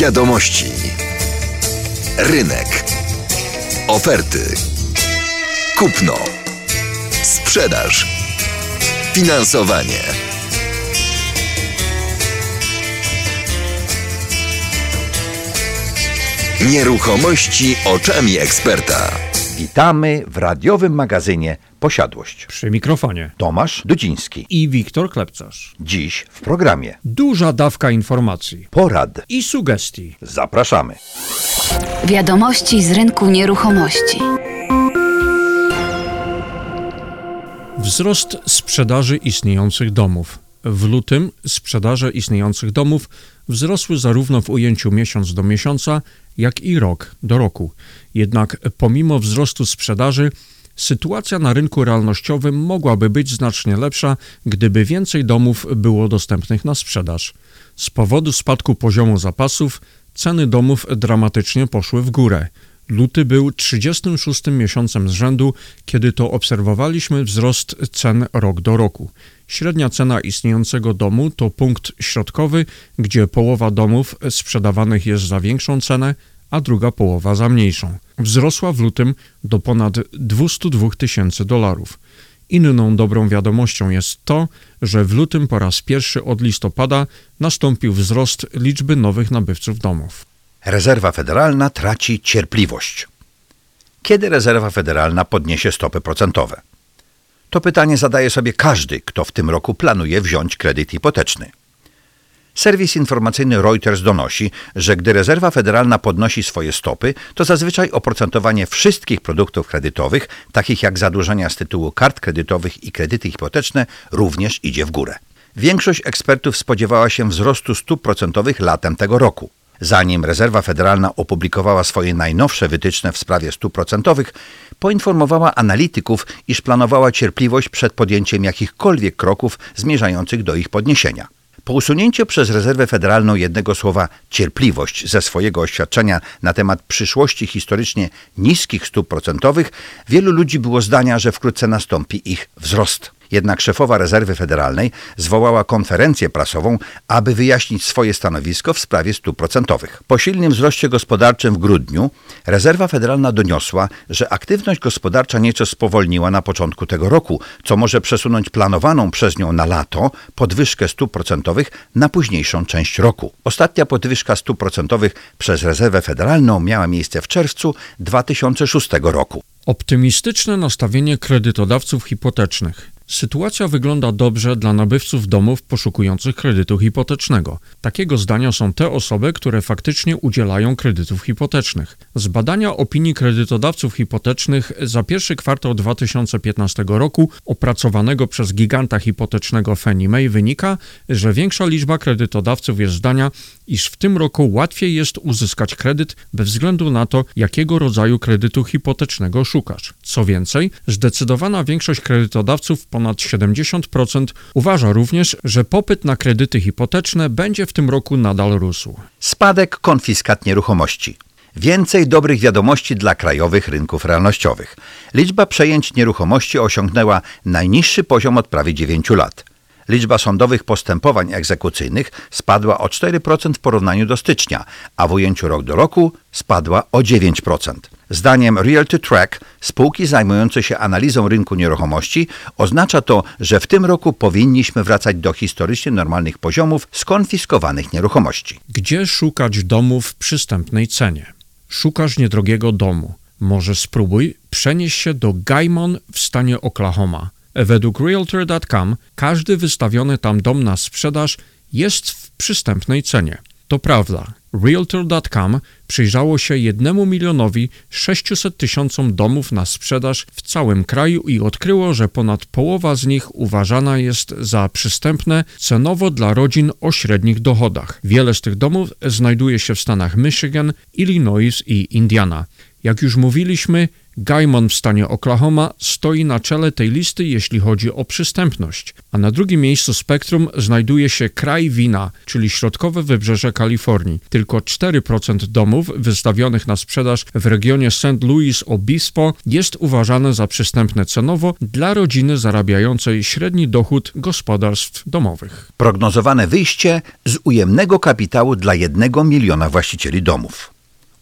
Wiadomości. Rynek. Oferty. Kupno. Sprzedaż. Finansowanie. Nieruchomości oczami eksperta. Witamy w radiowym magazynie Posiadłość. Przy mikrofonie. Tomasz Dudziński. I Wiktor Klepcarz. Dziś w programie Duża dawka informacji porad. i sugestii. Zapraszamy. Wiadomości z rynku nieruchomości. Wzrost sprzedaży istniejących domów. W lutym sprzedaże istniejących domów wzrosły zarówno w ujęciu miesiąc do miesiąca, jak i rok do roku. Jednak pomimo wzrostu sprzedaży, sytuacja na rynku realnościowym mogłaby być znacznie lepsza, gdyby więcej domów było dostępnych na sprzedaż. Z powodu spadku poziomu zapasów ceny domów dramatycznie poszły w górę. Luty był 36 miesiącem z rzędu, kiedy to obserwowaliśmy wzrost cen rok do roku. Średnia cena istniejącego domu to punkt środkowy, gdzie połowa domów sprzedawanych jest za większą cenę, a druga połowa za mniejszą. Wzrosła w lutym do ponad 202 tysięcy dolarów. Inną dobrą wiadomością jest to, że w lutym po raz pierwszy od listopada nastąpił wzrost liczby nowych nabywców domów. Rezerwa Federalna traci cierpliwość. Kiedy rezerwa federalna podniesie stopy procentowe? To pytanie zadaje sobie każdy, kto w tym roku planuje wziąć kredyt hipoteczny. Serwis informacyjny Reuters donosi, że gdy rezerwa federalna podnosi swoje stopy, to zazwyczaj oprocentowanie wszystkich produktów kredytowych, takich jak zadłużenia z tytułu kart kredytowych i kredyty hipoteczne, również idzie w górę. Większość ekspertów spodziewała się wzrostu stóp procentowych latem tego roku. Zanim rezerwa federalna opublikowała swoje najnowsze wytyczne w sprawie stóp procentowych, poinformowała analityków, iż planowała cierpliwość przed podjęciem jakichkolwiek kroków zmierzających do ich podniesienia. Po usunięciu przez rezerwę federalną jednego słowa cierpliwość ze swojego oświadczenia na temat przyszłości historycznie niskich stóp procentowych, wielu ludzi było zdania, że wkrótce nastąpi ich wzrost. Jednak szefowa rezerwy federalnej zwołała konferencję prasową, aby wyjaśnić swoje stanowisko w sprawie stóp procentowych. Po silnym wzroście gospodarczym w grudniu rezerwa federalna doniosła, że aktywność gospodarcza nieco spowolniła na początku tego roku, co może przesunąć planowaną przez nią na lato podwyżkę stóp procentowych na późniejszą część roku. Ostatnia podwyżka stóp procentowych przez rezerwę federalną miała miejsce w czerwcu 2006 roku. Optymistyczne nastawienie kredytodawców hipotecznych. Sytuacja wygląda dobrze dla nabywców domów poszukujących kredytu hipotecznego. Takiego zdania są te osoby, które faktycznie udzielają kredytów hipotecznych. Z badania opinii kredytodawców hipotecznych za pierwszy kwartał 2015 roku, opracowanego przez giganta hipotecznego Fannie Mae, wynika, że większa liczba kredytodawców jest zdania, iż w tym roku łatwiej jest uzyskać kredyt bez względu na to, jakiego rodzaju kredytu hipotecznego szukasz. Co więcej, zdecydowana większość kredytodawców ponad 70% uważa również, że popyt na kredyty hipoteczne będzie w tym roku nadal rósł. Spadek konfiskat nieruchomości. Więcej dobrych wiadomości dla krajowych rynków realnościowych. Liczba przejęć nieruchomości osiągnęła najniższy poziom od prawie 9 lat. Liczba sądowych postępowań egzekucyjnych spadła o 4% w porównaniu do stycznia, a w ujęciu rok do roku spadła o 9%. Zdaniem Realty Track, spółki zajmujące się analizą rynku nieruchomości, oznacza to, że w tym roku powinniśmy wracać do historycznie normalnych poziomów skonfiskowanych nieruchomości. Gdzie szukać domu w przystępnej cenie? Szukasz niedrogiego domu. Może spróbuj przenieść się do Gaimon w stanie Oklahoma. Według Realtor.com każdy wystawiony tam dom na sprzedaż jest w przystępnej cenie. To prawda. Realtor.com przyjrzało się 1 milionowi 600 tysiącom domów na sprzedaż w całym kraju i odkryło, że ponad połowa z nich uważana jest za przystępne cenowo dla rodzin o średnich dochodach. Wiele z tych domów znajduje się w stanach Michigan, Illinois i Indiana. Jak już mówiliśmy, Gaimon w stanie Oklahoma stoi na czele tej listy, jeśli chodzi o przystępność, a na drugim miejscu spektrum znajduje się kraj wina, czyli środkowe wybrzeże Kalifornii. Tylko 4% domów wystawionych na sprzedaż w regionie St. Louis Obispo jest uważane za przystępne cenowo dla rodziny zarabiającej średni dochód gospodarstw domowych. Prognozowane wyjście z ujemnego kapitału dla jednego miliona właścicieli domów.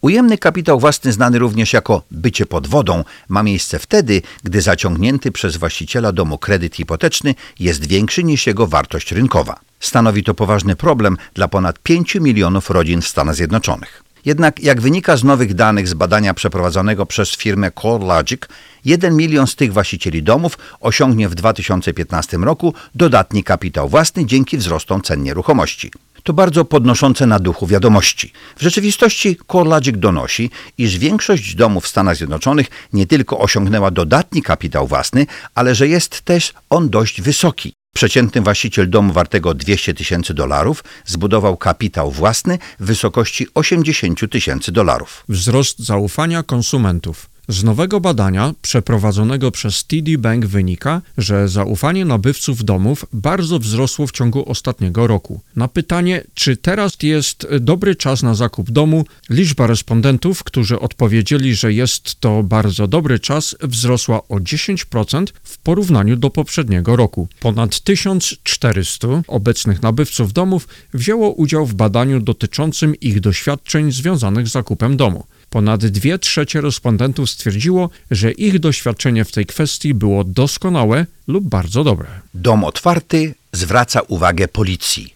Ujemny kapitał własny, znany również jako bycie pod wodą, ma miejsce wtedy, gdy zaciągnięty przez właściciela domu kredyt hipoteczny jest większy niż jego wartość rynkowa. Stanowi to poważny problem dla ponad 5 milionów rodzin w Stanach Zjednoczonych. Jednak, jak wynika z nowych danych z badania przeprowadzonego przez firmę CoreLogic, 1 milion z tych właścicieli domów osiągnie w 2015 roku dodatni kapitał własny dzięki wzrostom cen nieruchomości to bardzo podnoszące na duchu wiadomości. W rzeczywistości CoreLogic donosi, iż większość domów w Stanach Zjednoczonych nie tylko osiągnęła dodatni kapitał własny, ale że jest też on dość wysoki. Przeciętny właściciel domu wartego 200 tysięcy dolarów zbudował kapitał własny w wysokości 80 tysięcy dolarów. Wzrost zaufania konsumentów. Z nowego badania przeprowadzonego przez TD Bank wynika, że zaufanie nabywców domów bardzo wzrosło w ciągu ostatniego roku. Na pytanie, czy teraz jest dobry czas na zakup domu, liczba respondentów, którzy odpowiedzieli, że jest to bardzo dobry czas, wzrosła o 10% w porównaniu do poprzedniego roku. Ponad 1400 obecnych nabywców domów wzięło udział w badaniu dotyczącym ich doświadczeń związanych z zakupem domu. Ponad dwie trzecie respondentów stwierdziło, że ich doświadczenie w tej kwestii było doskonałe lub bardzo dobre. Dom otwarty zwraca uwagę policji.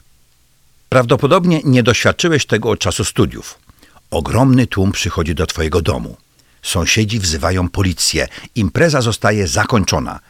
Prawdopodobnie nie doświadczyłeś tego od czasu studiów. Ogromny tłum przychodzi do twojego domu. Sąsiedzi wzywają policję. Impreza zostaje zakończona.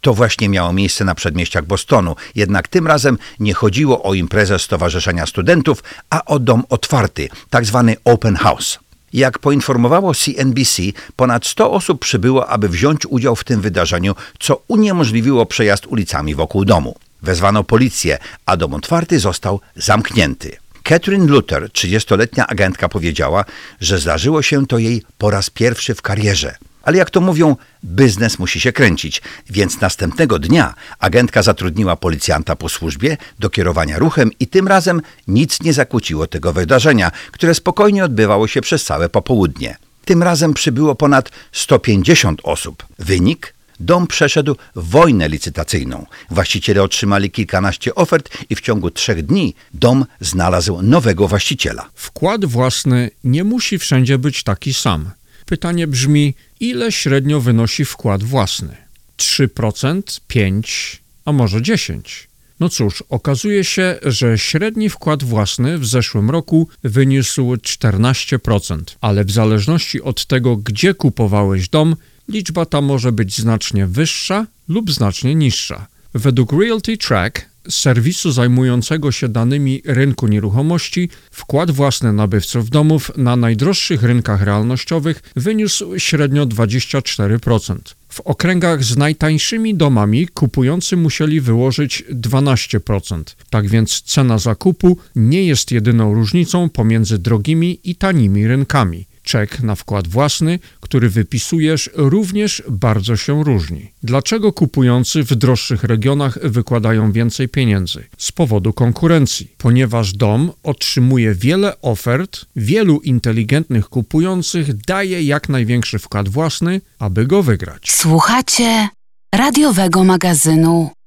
To właśnie miało miejsce na przedmieściach Bostonu, jednak tym razem nie chodziło o imprezę Stowarzyszenia Studentów, a o dom otwarty, tak zwany open house. Jak poinformowało CNBC, ponad 100 osób przybyło, aby wziąć udział w tym wydarzeniu, co uniemożliwiło przejazd ulicami wokół domu. Wezwano policję, a dom otwarty został zamknięty. Catherine Luther, 30-letnia agentka, powiedziała, że zdarzyło się to jej po raz pierwszy w karierze. Ale jak to mówią, biznes musi się kręcić, więc następnego dnia agentka zatrudniła policjanta po służbie do kierowania ruchem i tym razem nic nie zakłóciło tego wydarzenia, które spokojnie odbywało się przez całe popołudnie. Tym razem przybyło ponad 150 osób. Wynik? Dom przeszedł wojnę licytacyjną. Właściciele otrzymali kilkanaście ofert i w ciągu trzech dni dom znalazł nowego właściciela. Wkład własny nie musi wszędzie być taki sam. Pytanie brzmi, ile średnio wynosi wkład własny? 3%, 5%, a może 10%? No cóż, okazuje się, że średni wkład własny w zeszłym roku wyniósł 14%, ale w zależności od tego, gdzie kupowałeś dom, liczba ta może być znacznie wyższa lub znacznie niższa. Według Realty Track serwisu zajmującego się danymi rynku nieruchomości, wkład własny nabywców domów na najdroższych rynkach realnościowych wyniósł średnio 24%. W okręgach z najtańszymi domami kupujący musieli wyłożyć 12%. Tak więc cena zakupu nie jest jedyną różnicą pomiędzy drogimi i tanimi rynkami. Czek na wkład własny, który wypisujesz, również bardzo się różni. Dlaczego kupujący w droższych regionach wykładają więcej pieniędzy? Z powodu konkurencji, ponieważ dom otrzymuje wiele ofert, wielu inteligentnych kupujących daje jak największy wkład własny, aby go wygrać. Słuchacie radiowego magazynu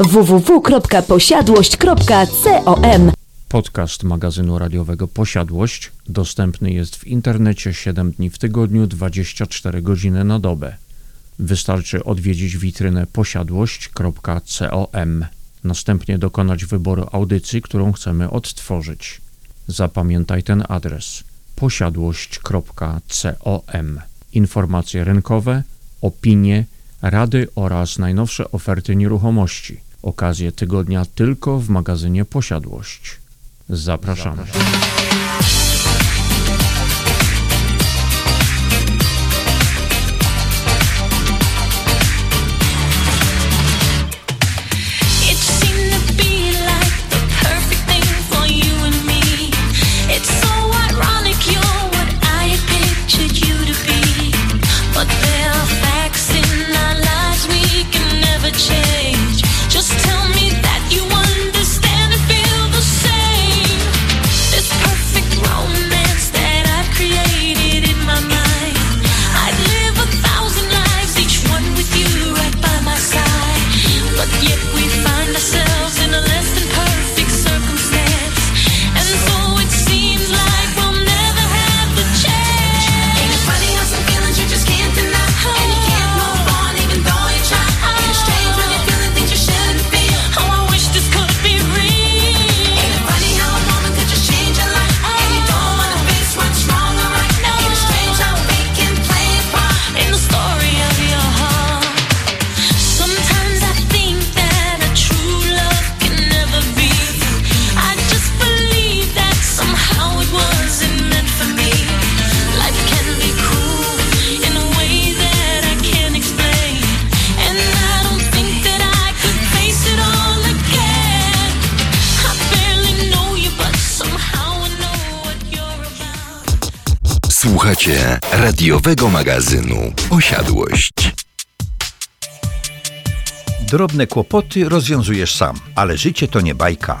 www.posiadłość.com Podcast magazynu radiowego Posiadłość dostępny jest w internecie 7 dni w tygodniu, 24 godziny na dobę. Wystarczy odwiedzić witrynę posiadłość.com, następnie dokonać wyboru audycji, którą chcemy odtworzyć. Zapamiętaj ten adres posiadłość.com. Informacje rynkowe, opinie, rady oraz najnowsze oferty nieruchomości. Okazje tygodnia tylko w magazynie Posiadłość. Zapraszamy. It Słuchacie radiowego magazynu Posiadłość. Drobne kłopoty rozwiązujesz sam, ale życie to nie bajka.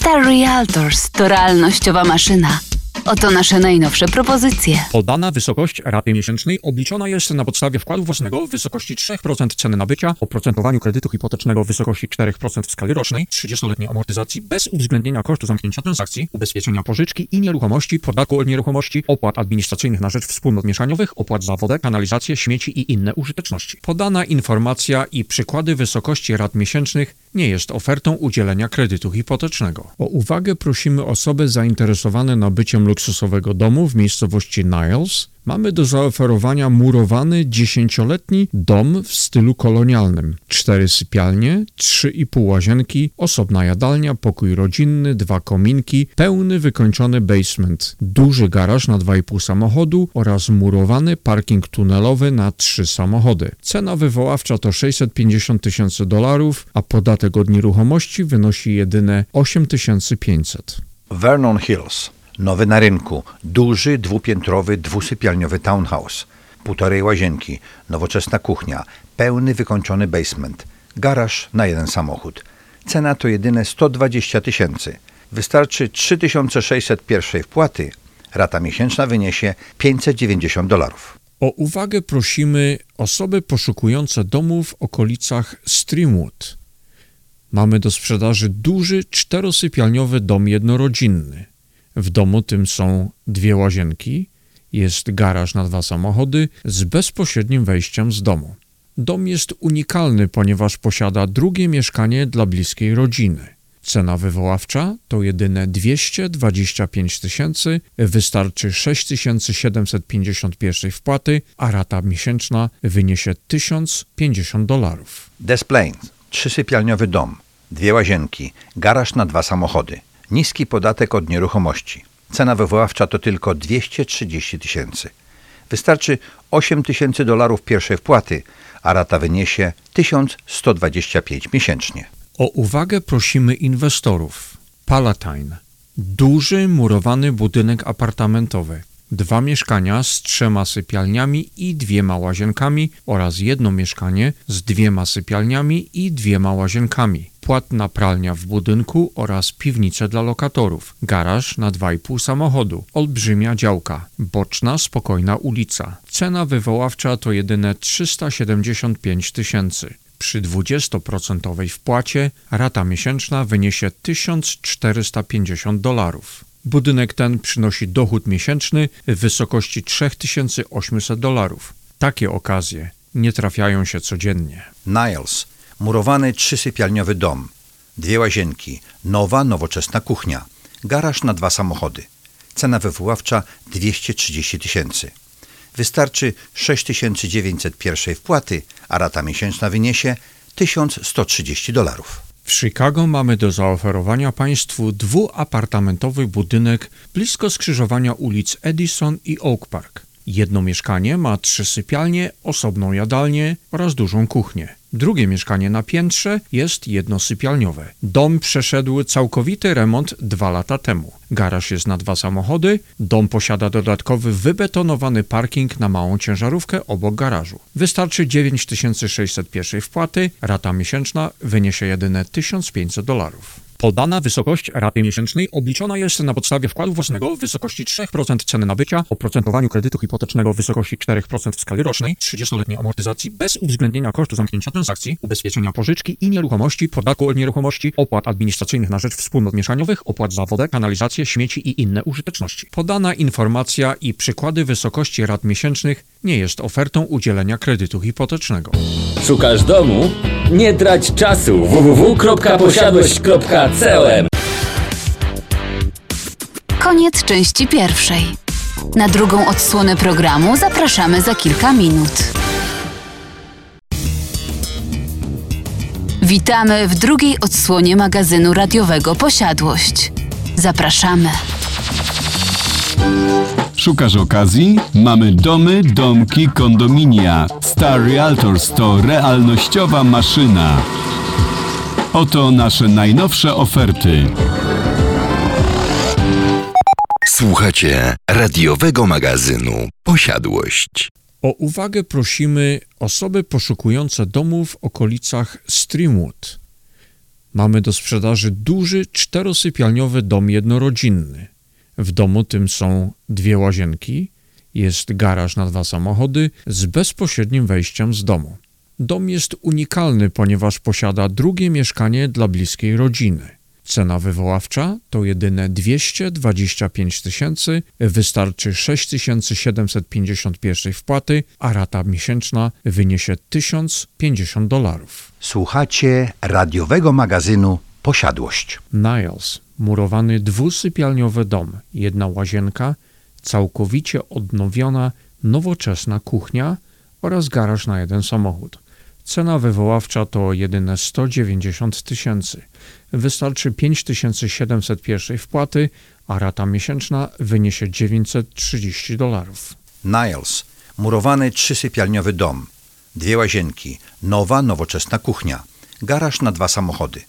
Star Realtors to realnościowa maszyna. Oto nasze najnowsze propozycje. Podana wysokość raty miesięcznej obliczona jest na podstawie wkładu własnego w wysokości 3% ceny nabycia, oprocentowaniu kredytu hipotecznego w wysokości 4% w skali rocznej, 30-letniej amortyzacji bez uwzględnienia kosztu zamknięcia transakcji, ubezpieczenia pożyczki i nieruchomości, podatku od nieruchomości, opłat administracyjnych na rzecz wspólnot mieszaniowych, opłat za wodę, kanalizację, śmieci i inne użyteczności. Podana informacja i przykłady wysokości rat miesięcznych nie jest ofertą udzielenia kredytu hipotecznego. O uwagę prosimy osoby zainteresowane nabyciem luksusowego domu w miejscowości Niles. Mamy do zaoferowania murowany dziesięcioletni dom w stylu kolonialnym. Cztery sypialnie, trzy i pół łazienki, osobna jadalnia, pokój rodzinny, dwa kominki, pełny wykończony basement, duży garaż na 2,5 samochodu oraz murowany parking tunelowy na trzy samochody. Cena wywoławcza to 650 tysięcy dolarów, a podatek od nieruchomości wynosi jedyne 8500. Vernon Hills. Nowy na rynku. Duży, dwupiętrowy, dwusypialniowy townhouse. Półtorej łazienki. Nowoczesna kuchnia. Pełny, wykończony basement. Garaż na jeden samochód. Cena to jedyne 120 tysięcy. Wystarczy 3600 pierwszej wpłaty. Rata miesięczna wyniesie 590 dolarów. O uwagę prosimy osoby poszukujące domu w okolicach Streamwood. Mamy do sprzedaży duży czterosypialniowy dom jednorodzinny. W domu tym są dwie łazienki, jest garaż na dwa samochody z bezpośrednim wejściem z domu. Dom jest unikalny, ponieważ posiada drugie mieszkanie dla bliskiej rodziny. Cena wywoławcza to jedyne 225 tysięcy, wystarczy 6751 wpłaty, a rata miesięczna wyniesie 1050 dolarów. Des Plaines, trzysypialniowy dom, dwie łazienki, garaż na dwa samochody, niski podatek od nieruchomości. Cena wywoławcza to tylko 230 tysięcy. Wystarczy 8 tysięcy dolarów pierwszej wpłaty, a rata wyniesie 1125 miesięcznie. O uwagę prosimy inwestorów. Palatine. Duży murowany budynek apartamentowy. Dwa mieszkania z trzema sypialniami i dwiema łazienkami oraz jedno mieszkanie z dwiema sypialniami i dwiema łazienkami. Płatna pralnia w budynku oraz piwnice dla lokatorów. Garaż na 2,5 samochodu. Olbrzymia działka. Boczna, spokojna ulica. Cena wywoławcza to jedyne 375 tysięcy. Przy 20% wpłacie rata miesięczna wyniesie 1450 dolarów. Budynek ten przynosi dochód miesięczny w wysokości 3800 dolarów. Takie okazje nie trafiają się codziennie. Niles, murowany trzysypialniowy dom, dwie łazienki, nowa, nowoczesna kuchnia, garaż na dwa samochody. Cena wywoławcza 230 tysięcy. Wystarczy 6901 wpłaty, a rata miesięczna wyniesie 1130 dolarów. W Chicago mamy do zaoferowania Państwu dwuapartamentowy budynek blisko skrzyżowania ulic Edison i Oak Park. Jedno mieszkanie ma trzy sypialnie, osobną jadalnię oraz dużą kuchnię. Drugie mieszkanie na piętrze jest jednosypialniowe. Dom przeszedł całkowity remont dwa lata temu. Garaż jest na dwa samochody. Dom posiada dodatkowy wybetonowany parking na małą ciężarówkę obok garażu. Wystarczy 9601 wpłaty, rata miesięczna wyniesie jedyne 1500 dolarów. Podana wysokość raty miesięcznej obliczona jest na podstawie wkładu własnego w wysokości 3% ceny nabycia, oprocentowaniu kredytu hipotecznego w wysokości 4% w skali rocznej, 30-letniej amortyzacji bez uwzględnienia kosztu zamknięcia transakcji, ubezpieczenia pożyczki i nieruchomości, podatku od nieruchomości, opłat administracyjnych na rzecz wspólnot mieszaniowych, opłat za wodę, kanalizację, śmieci i inne użyteczności. Podana informacja i przykłady wysokości rat miesięcznych nie jest ofertą udzielenia kredytu hipotecznego. Szukasz domu? Nie trać czasu www.posiadłość.com Koniec części pierwszej. Na drugą odsłonę programu zapraszamy za kilka minut. Witamy w drugiej odsłonie magazynu radiowego Posiadłość. Zapraszamy. Szukasz okazji? Mamy domy, domki, kondominia. Star Realtors to realnościowa maszyna. Oto nasze najnowsze oferty. Słuchacie radiowego magazynu Posiadłość. O uwagę prosimy osoby poszukujące domu w okolicach Streamwood. Mamy do sprzedaży duży czterosypialniowy dom jednorodzinny. W domu tym są dwie łazienki, jest garaż na dwa samochody z bezpośrednim wejściem z domu. Dom jest unikalny, ponieważ posiada drugie mieszkanie dla bliskiej rodziny. Cena wywoławcza to jedyne 225 tysięcy, wystarczy 6751 wpłaty, a rata miesięczna wyniesie 1050 dolarów. Słuchacie radiowego magazynu Posiadłość. Niles, murowany dwusypialniowy dom, jedna łazienka, całkowicie odnowiona, nowoczesna kuchnia oraz garaż na jeden samochód. Cena wywoławcza to jedyne 190 tysięcy. Wystarczy 5701 wpłaty, a rata miesięczna wyniesie 930 dolarów. Niles, murowany trzysypialniowy dom, dwie łazienki, nowa, nowoczesna kuchnia, garaż na dwa samochody.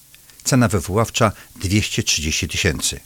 Cena wywoławcza 230 tysięcy.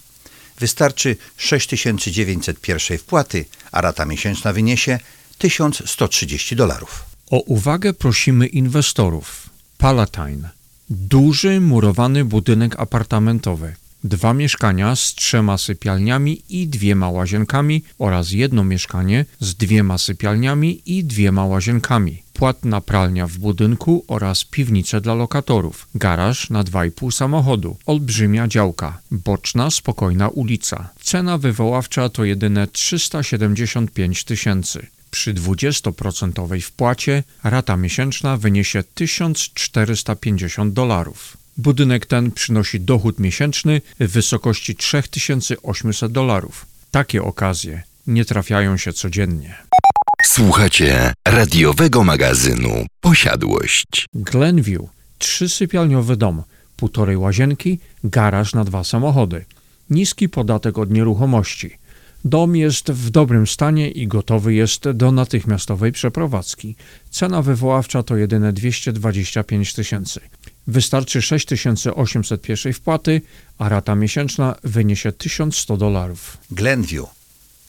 Wystarczy 6901 wpłaty, a rata miesięczna wyniesie 1130 dolarów. O uwagę prosimy inwestorów. Palatine. Duży murowany budynek apartamentowy. Dwa mieszkania z trzema sypialniami i dwiema łazienkami oraz jedno mieszkanie z dwiema sypialniami i dwiema łazienkami. Płatna pralnia w budynku oraz piwnice dla lokatorów. Garaż na 2,5 samochodu. Olbrzymia działka. Boczna, spokojna ulica. Cena wywoławcza to jedyne 375 tysięcy. Przy 20% wpłacie rata miesięczna wyniesie 1450 dolarów. Budynek ten przynosi dochód miesięczny w wysokości 3800 dolarów. Takie okazje nie trafiają się codziennie. Słuchacie radiowego magazynu Posiadłość. Glenview, trzysypialniowy dom, półtorej łazienki, garaż na dwa samochody. Niski podatek od nieruchomości. Dom jest w dobrym stanie i gotowy jest do natychmiastowej przeprowadzki. Cena wywoławcza to jedyne 225 tysięcy. Wystarczy 6800 pierwszej wpłaty, a rata miesięczna wyniesie 1100 dolarów. Glenview.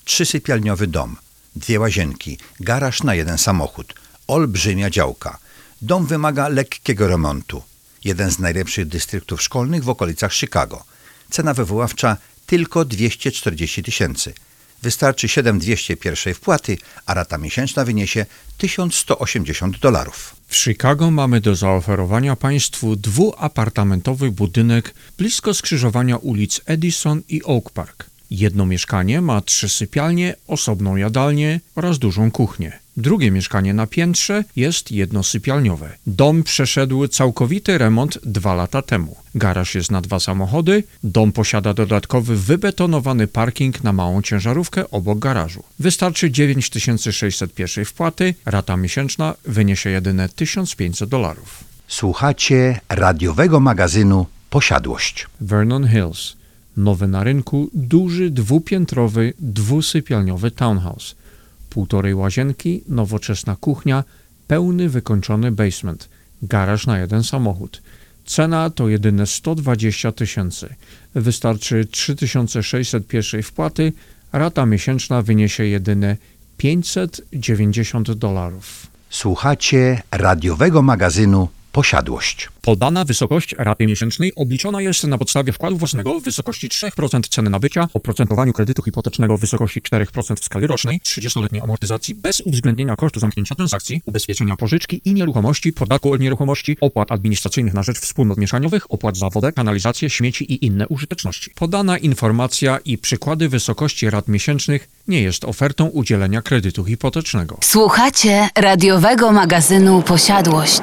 Trzysypialniowy dom, dwie łazienki, garaż na jeden samochód, olbrzymia działka. Dom wymaga lekkiego remontu. Jeden z najlepszych dystryktów szkolnych w okolicach Chicago. Cena wywoławcza tylko 240 tysięcy. Wystarczy 7200 pierwszej wpłaty, a rata miesięczna wyniesie 1180 dolarów. W Chicago mamy do zaoferowania Państwu dwuapartamentowy budynek blisko skrzyżowania ulic Edison i Oak Park. Jedno mieszkanie ma trzy sypialnie, osobną jadalnię oraz dużą kuchnię. Drugie mieszkanie na piętrze jest jednosypialniowe. Dom przeszedł całkowity remont dwa lata temu. Garaż jest na dwa samochody. Dom posiada dodatkowy wybetonowany parking na małą ciężarówkę obok garażu. Wystarczy 9600 pierwszej wpłaty, rata miesięczna wyniesie jedyne 1500 dolarów. Słuchacie radiowego magazynu Posiadłość. Vernon Hills. Nowy na rynku, duży, dwupiętrowy, dwusypialniowy townhouse. Półtorej łazienki, nowoczesna kuchnia, pełny wykończony basement, garaż na jeden samochód. Cena to jedyne 120 tysięcy. Wystarczy 3600 pierwszej wpłaty, rata miesięczna wyniesie jedyne 590 dolarów. Słuchacie radiowego magazynu Posiadłość. Podana wysokość raty miesięcznej obliczona jest na podstawie wkładu własnego w wysokości 3% ceny nabycia, oprocentowaniu kredytu hipotecznego w wysokości 4% w skali rocznej, 30-letniej amortyzacji bez uwzględnienia kosztu zamknięcia transakcji, ubezpieczenia pożyczki i nieruchomości, podatku od nieruchomości, opłat administracyjnych na rzecz wspólnot mieszaniowych, opłat za wodę, kanalizację, śmieci i inne użyteczności. Podana informacja i przykłady wysokości rat miesięcznych nie jest ofertą udzielenia kredytu hipotecznego. Słuchacie radiowego magazynu Posiadłość.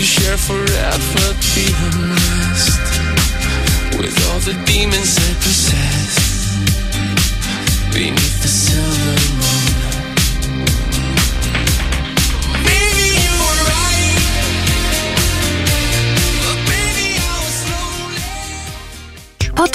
To share forever the unrest with all the demons I possess beneath the silver moon.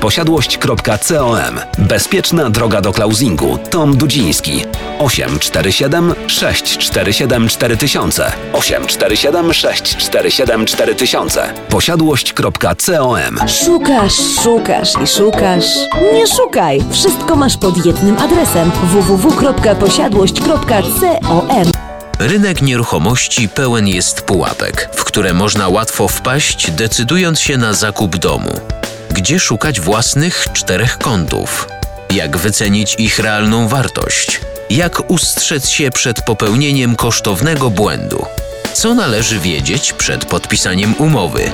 posiadłość.com. Bezpieczna droga do closingu. Tom Dudziński. 847 647 4000. 847 647 4000. Posiadłość.com. Szukasz, szukasz i szukasz. Nie szukaj. Wszystko masz pod jednym adresem www.posiadłość.com. Rynek nieruchomości pełen jest pułapek, w które można łatwo wpaść, decydując się na zakup domu. Gdzie szukać własnych czterech kątów? Jak wycenić ich realną wartość? Jak ustrzec się przed popełnieniem kosztownego błędu? Co należy wiedzieć przed podpisaniem umowy?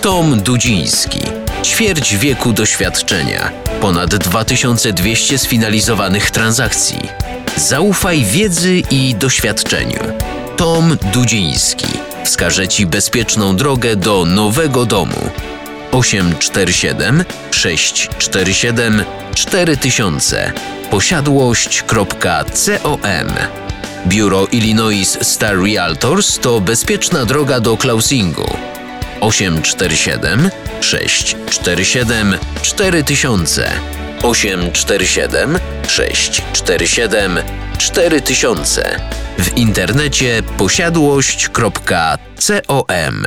Tom Dudziński. Ćwierć wieku doświadczenia. Ponad 2200 sfinalizowanych transakcji. Zaufaj wiedzy i doświadczeniu. Tom Dudziński wskaże Ci bezpieczną drogę do nowego domu. 847 647 4000 posiadłość.com Biuro Illinois Star Realtors to bezpieczna droga do closingu. 847 647 4000 847 647 4000 w internecie posiadłość.com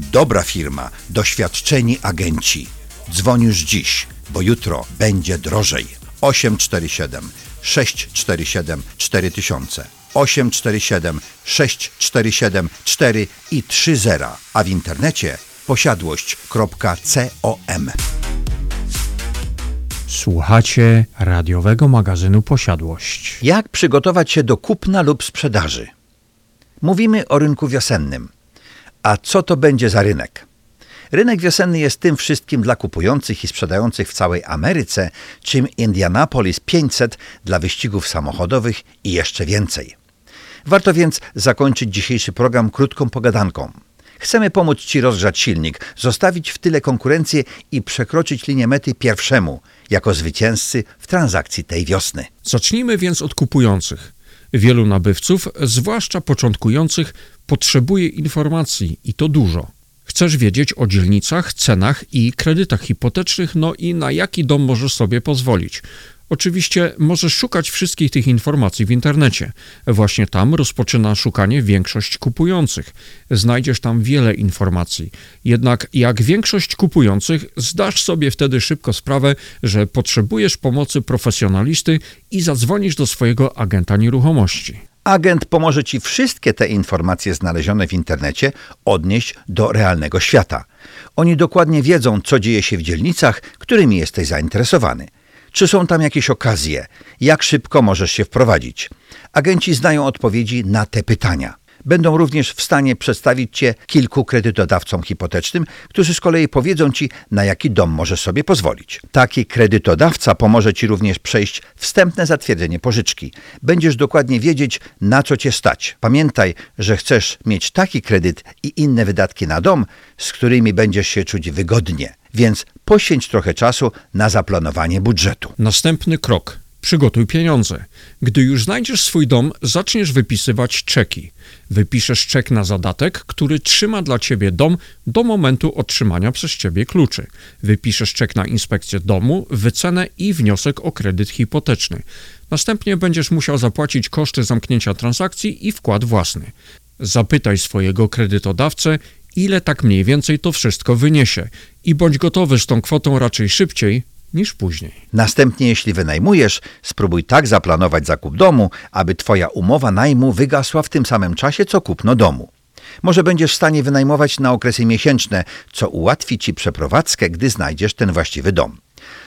Dobra firma, doświadczeni agenci. Dzwoń już dziś, bo jutro będzie drożej. 847 647 4000 847 647 4 i 30, a w internecie posiadłość.com. Słuchacie radiowego magazynu Posiadłość. Jak przygotować się do kupna lub sprzedaży? Mówimy o rynku wiosennym. A co to będzie za rynek? Rynek wiosenny jest tym wszystkim dla kupujących i sprzedających w całej Ameryce, czym Indianapolis 500 dla wyścigów samochodowych i jeszcze więcej. Warto więc zakończyć dzisiejszy program krótką pogadanką. Chcemy pomóc Ci rozgrzać silnik, zostawić w tyle konkurencję i przekroczyć linię mety pierwszemu, jako zwycięzcy w transakcji tej wiosny. Zacznijmy więc od kupujących. Wielu nabywców, zwłaszcza początkujących, potrzebuje informacji i to dużo. Chcesz wiedzieć o dzielnicach, cenach i kredytach hipotecznych, no i na jaki dom możesz sobie pozwolić. Oczywiście możesz szukać wszystkich tych informacji w internecie. Właśnie tam rozpoczyna szukanie większość kupujących. Znajdziesz tam wiele informacji. Jednak jak większość kupujących, zdasz sobie wtedy szybko sprawę, że potrzebujesz pomocy profesjonalisty i zadzwonisz do swojego agenta nieruchomości. Agent pomoże Ci wszystkie te informacje znalezione w internecie odnieść do realnego świata. Oni dokładnie wiedzą, co dzieje się w dzielnicach, którymi jesteś zainteresowany. Czy są tam jakieś okazje? Jak szybko możesz się wprowadzić? Agenci znają odpowiedzi na te pytania. Będą również w stanie przedstawić Cię kilku kredytodawcom hipotecznym, którzy z kolei powiedzą Ci, na jaki dom możesz sobie pozwolić. Taki kredytodawca pomoże Ci również przejść wstępne zatwierdzenie pożyczki. Będziesz dokładnie wiedzieć, na co Cię stać. Pamiętaj, że chcesz mieć taki kredyt i inne wydatki na dom, z którymi będziesz się czuć wygodnie. Więc poświęć trochę czasu na zaplanowanie budżetu. Następny krok. Przygotuj pieniądze. Gdy już znajdziesz swój dom, zaczniesz wypisywać czeki. Wypiszesz czek na zadatek, który trzyma dla ciebie dom do momentu otrzymania przez ciebie kluczy. Wypiszesz czek na inspekcję domu, wycenę i wniosek o kredyt hipoteczny. Następnie będziesz musiał zapłacić koszty zamknięcia transakcji i wkład własny. Zapytaj swojego kredytodawcę, ile tak mniej więcej to wszystko wyniesie i bądź gotowy z tą kwotą raczej szybciej niż później. Następnie, jeśli wynajmujesz, spróbuj tak zaplanować zakup domu, aby Twoja umowa najmu wygasła w tym samym czasie co kupno domu. Może będziesz w stanie wynajmować na okresy miesięczne, co ułatwi Ci przeprowadzkę, gdy znajdziesz ten właściwy dom.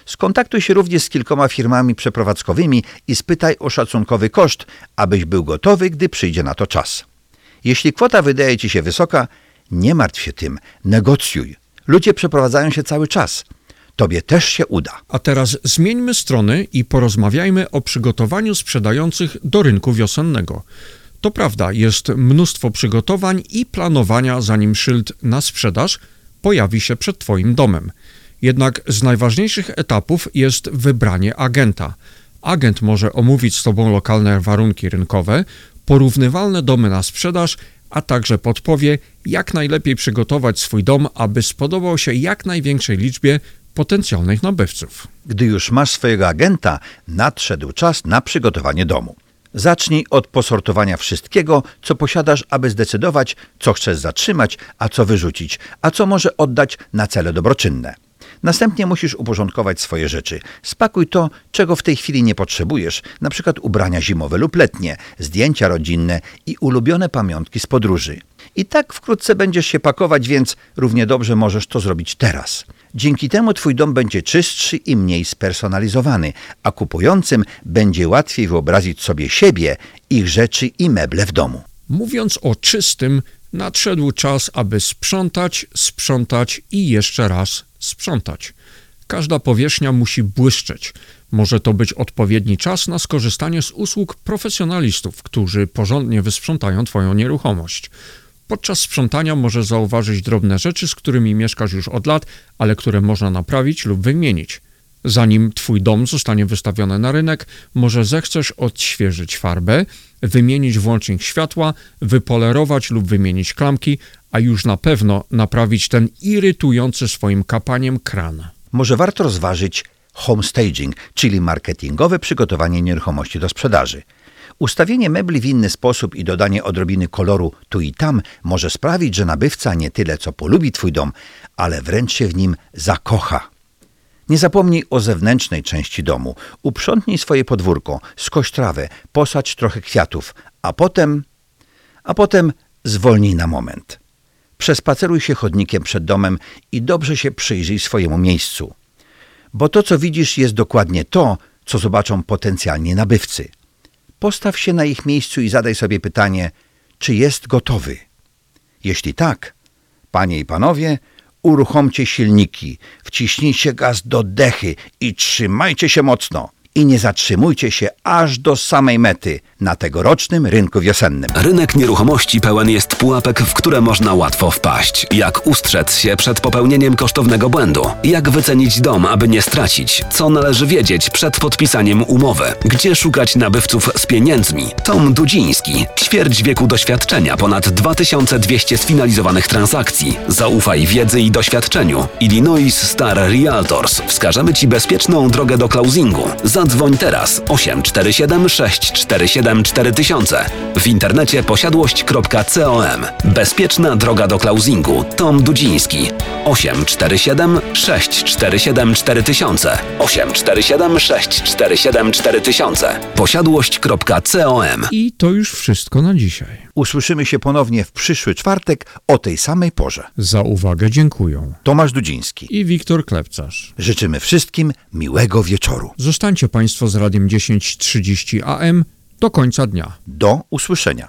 Skontaktuj się również z kilkoma firmami przeprowadzkowymi i spytaj o szacunkowy koszt, abyś był gotowy, gdy przyjdzie na to czas. Jeśli kwota wydaje Ci się wysoka, nie martw się tym, negocjuj. Ludzie przeprowadzają się cały czas. Tobie też się uda. A teraz zmieńmy strony i porozmawiajmy o przygotowaniu sprzedających do rynku wiosennego. To prawda, jest mnóstwo przygotowań i planowania, zanim szyld na sprzedaż pojawi się przed Twoim domem. Jednak z najważniejszych etapów jest wybranie agenta. Agent może omówić z Tobą lokalne warunki rynkowe, porównywalne domy na sprzedaż, a także podpowie, jak najlepiej przygotować swój dom, aby spodobał się jak największej liczbie potencjalnych nabywców. Gdy już masz swojego agenta, nadszedł czas na przygotowanie domu. Zacznij od posortowania wszystkiego, co posiadasz, aby zdecydować, co chcesz zatrzymać, a co wyrzucić, a co może oddać na cele dobroczynne. Następnie musisz uporządkować swoje rzeczy. Spakuj to, czego w tej chwili nie potrzebujesz, na przykład ubrania zimowe lub letnie, zdjęcia rodzinne i ulubione pamiątki z podróży. I tak wkrótce będziesz się pakować, więc równie dobrze możesz to zrobić teraz. Dzięki temu twój dom będzie czystszy i mniej spersonalizowany, a kupującym będzie łatwiej wyobrazić sobie siebie, ich rzeczy i meble w domu. Mówiąc o czystym, nadszedł czas, aby sprzątać, sprzątać i jeszcze raz sprzątać. Każda powierzchnia musi błyszczeć. Może to być odpowiedni czas na skorzystanie z usług profesjonalistów, którzy porządnie wysprzątają Twoją nieruchomość. Podczas sprzątania możesz zauważyć drobne rzeczy, z którymi mieszkasz już od lat, ale które można naprawić lub wymienić. Zanim Twój dom zostanie wystawiony na rynek, może zechcesz odświeżyć farbę, wymienić włącznik światła, wypolerować lub wymienić klamki, a już na pewno naprawić ten irytujący swoim kapaniem kran. Może warto rozważyć homestaging, czyli marketingowe przygotowanie nieruchomości do sprzedaży. Ustawienie mebli w inny sposób i dodanie odrobiny koloru tu i tam może sprawić, że nabywca nie tyle co polubi Twój dom, ale wręcz się w nim zakocha. Nie zapomnij o zewnętrznej części domu. Uprzątnij swoje podwórko, skoś trawę, posadź trochę kwiatów, a potem... a potem zwolnij na moment. Przespaceruj się chodnikiem przed domem i dobrze się przyjrzyj swojemu miejscu. Bo to, co widzisz, jest dokładnie to, co zobaczą potencjalni nabywcy. Postaw się na ich miejscu i zadaj sobie pytanie, czy jest gotowy. Jeśli tak, panie i panowie, uruchomcie silniki, wciśnijcie gaz do dechy i trzymajcie się mocno. I nie zatrzymujcie się aż do samej mety na tegorocznym rynku wiosennym. Rynek nieruchomości pełen jest pułapek, w które można łatwo wpaść. Jak ustrzec się przed popełnieniem kosztownego błędu? Jak wycenić dom, aby nie stracić? Co należy wiedzieć przed podpisaniem umowy? Gdzie szukać nabywców z pieniędzmi? Tom Dudziński. Ćwierć wieku doświadczenia, ponad 2200 sfinalizowanych transakcji. Zaufaj wiedzy i doświadczeniu. Illinois Star Realtors. Wskażemy Ci bezpieczną drogę do closingu. Zadzwoń Zadzwoń teraz 847 647 4000. W internecie posiadłość.com. Bezpieczna droga do klauzingu. Tom Dudziński. 847 647 4000. 847 647 4000. Posiadłość.com. I to już wszystko na dzisiaj. Usłyszymy się ponownie w przyszły czwartek o tej samej porze. Za uwagę dziękuję. Tomasz Dudziński. I Wiktor Klepcarz. Życzymy wszystkim miłego wieczoru. Zostańcie Państwo z Radiem 1030 AM do końca dnia. Do usłyszenia.